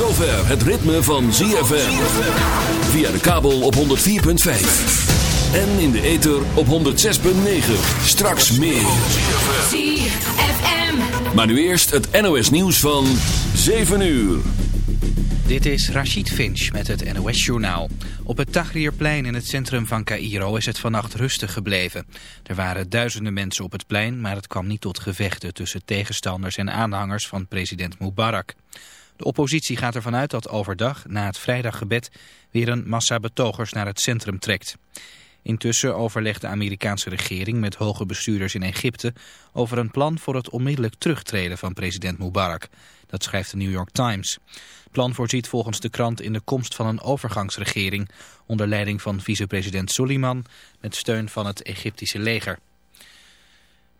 het ritme van ZFM. Via de kabel op 104.5. En in de ether op 106.9. Straks meer. ZFM. Maar nu eerst het NOS nieuws van 7 uur. Dit is Rachid Finch met het NOS-journaal. Op het Tahrirplein in het centrum van Cairo is het vannacht rustig gebleven. Er waren duizenden mensen op het plein, maar het kwam niet tot gevechten tussen tegenstanders en aanhangers van president Mubarak. De oppositie gaat ervan uit dat overdag, na het vrijdaggebed, weer een massa betogers naar het centrum trekt. Intussen overlegt de Amerikaanse regering met hoge bestuurders in Egypte over een plan voor het onmiddellijk terugtreden van president Mubarak. Dat schrijft de New York Times. Het plan voorziet volgens de krant in de komst van een overgangsregering onder leiding van vicepresident Suleiman met steun van het Egyptische leger.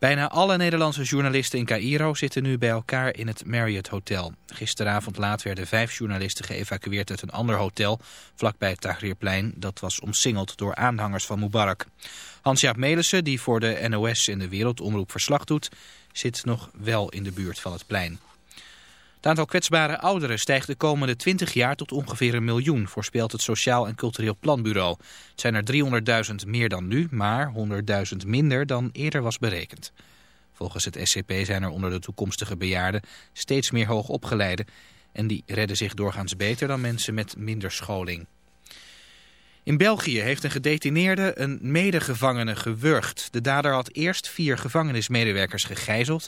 Bijna alle Nederlandse journalisten in Cairo zitten nu bij elkaar in het Marriott Hotel. Gisteravond laat werden vijf journalisten geëvacueerd uit een ander hotel vlakbij het Tahrirplein. Dat was omsingeld door aanhangers van Mubarak. Hans-Jaap Melissen, die voor de NOS en de Wereldomroep verslag doet, zit nog wel in de buurt van het plein. Het aantal kwetsbare ouderen stijgt de komende 20 jaar tot ongeveer een miljoen, voorspelt het Sociaal en Cultureel Planbureau. Het zijn er 300.000 meer dan nu, maar 100.000 minder dan eerder was berekend. Volgens het SCP zijn er onder de toekomstige bejaarden steeds meer hoogopgeleiden en die redden zich doorgaans beter dan mensen met minder scholing. In België heeft een gedetineerde een medegevangene gewurgd. De dader had eerst vier gevangenismedewerkers gegijzeld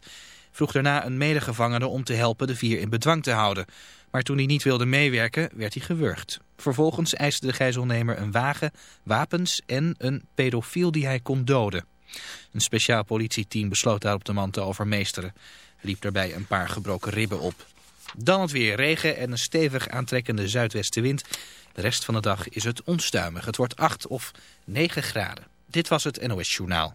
vroeg daarna een medegevangene om te helpen de vier in bedwang te houden. Maar toen hij niet wilde meewerken, werd hij gewurgd. Vervolgens eiste de gijzelnemer een wagen, wapens en een pedofiel die hij kon doden. Een speciaal politieteam besloot daarop de man te overmeesteren. Liep daarbij een paar gebroken ribben op. Dan het weer regen en een stevig aantrekkende zuidwestenwind. De rest van de dag is het onstuimig. Het wordt 8 of 9 graden. Dit was het NOS Journaal.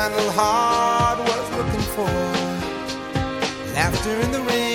My little heart was looking for. Laughter in the rain.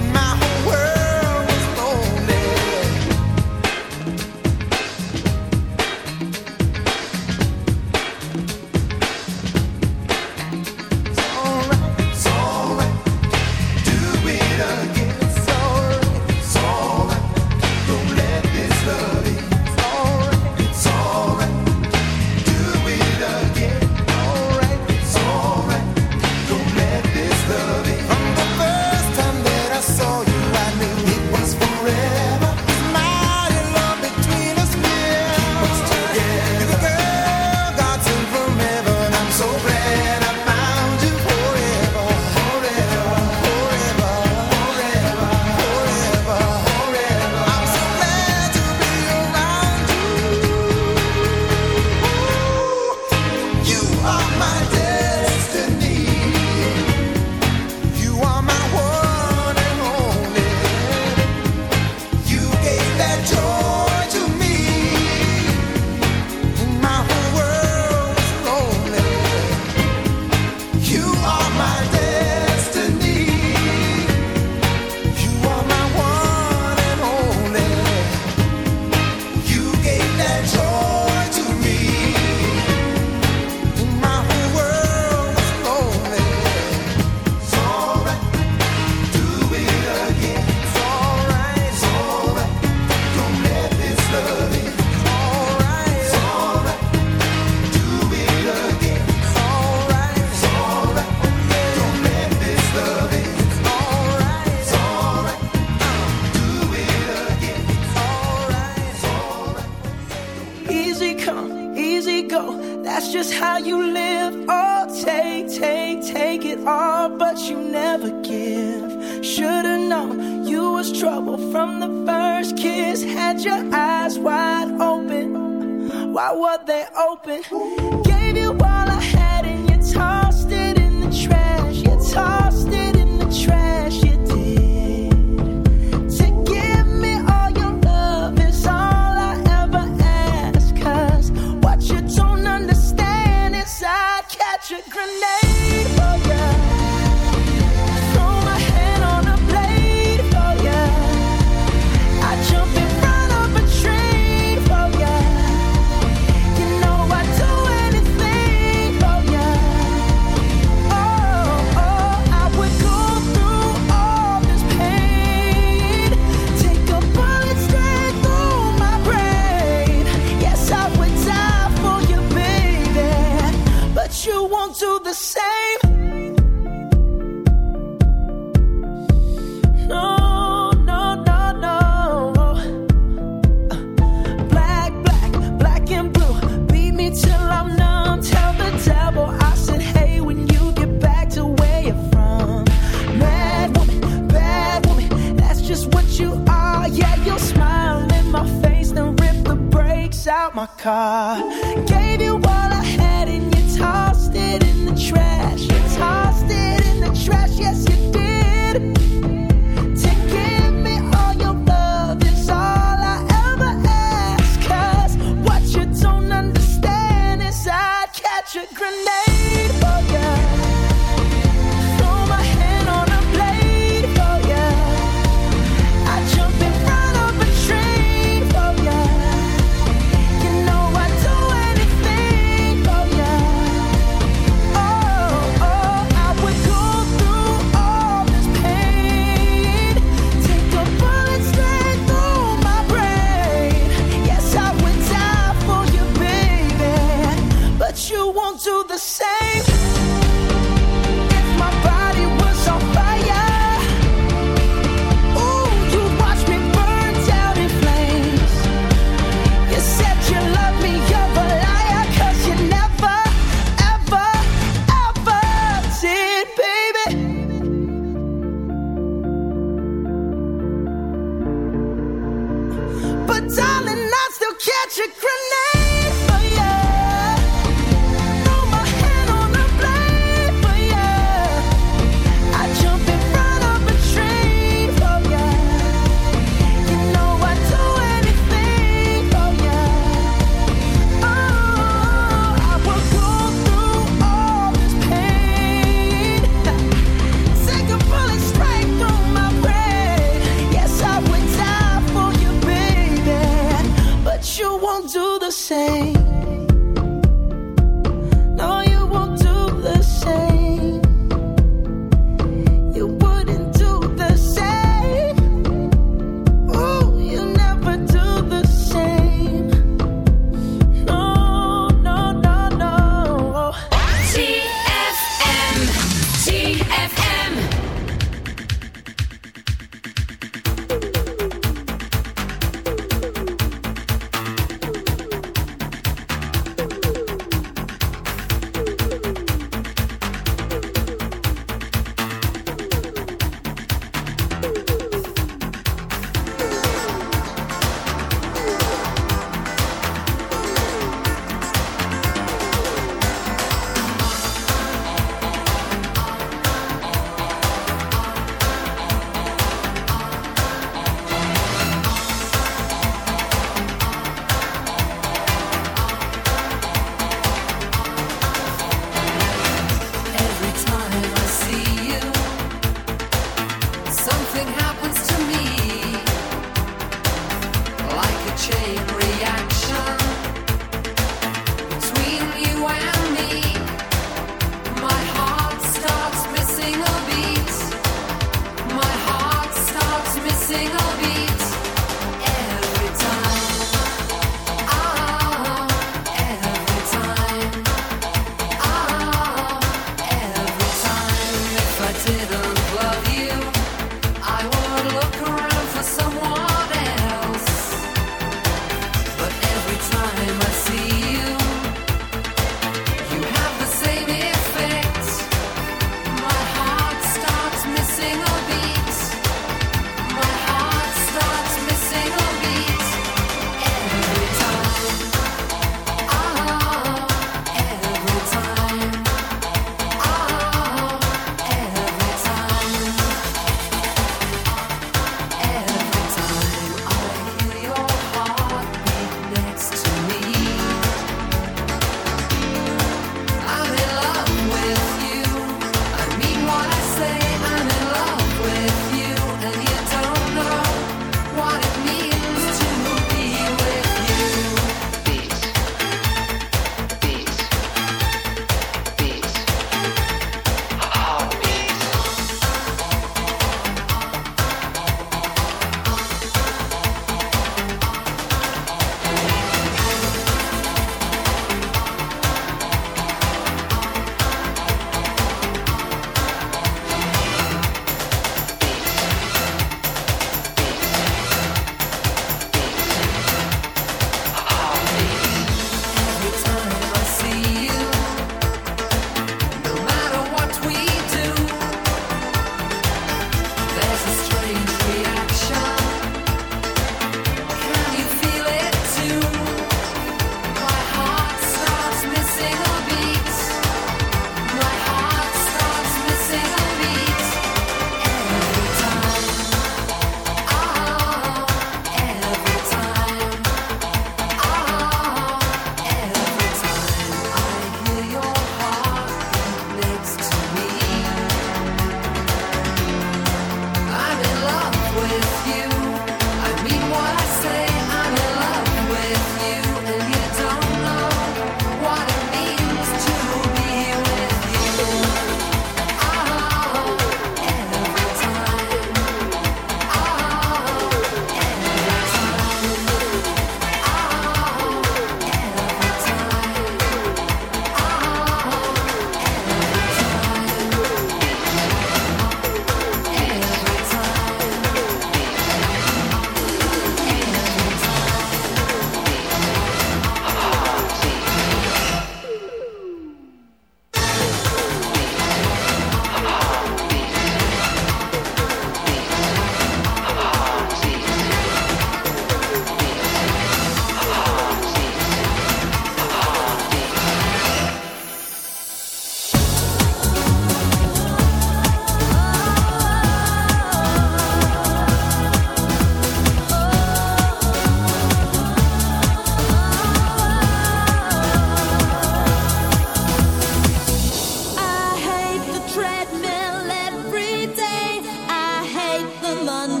someone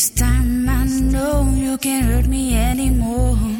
This time I know you can't hurt me anymore.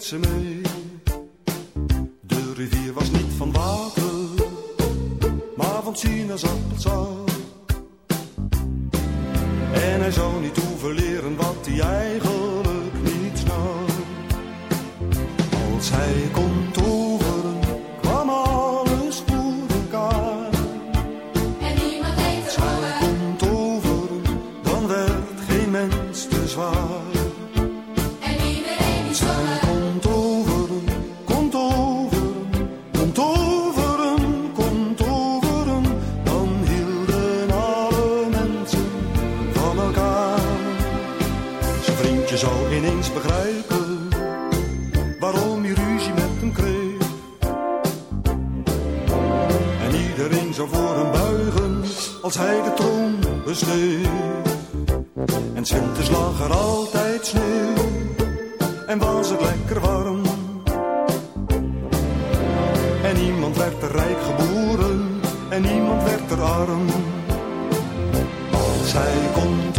to me. niemand werd er arm. Zij komt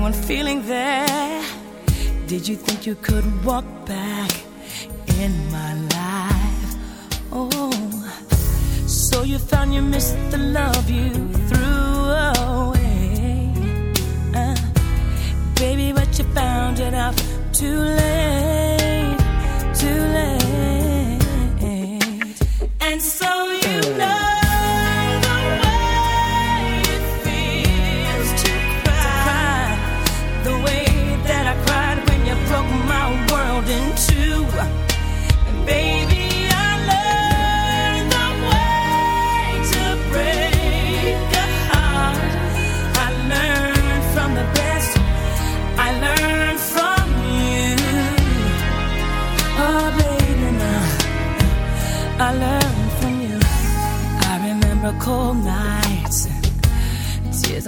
everyone feeling there? Did you think you could walk back in my life? Oh, so you found you missed the love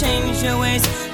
change your ways.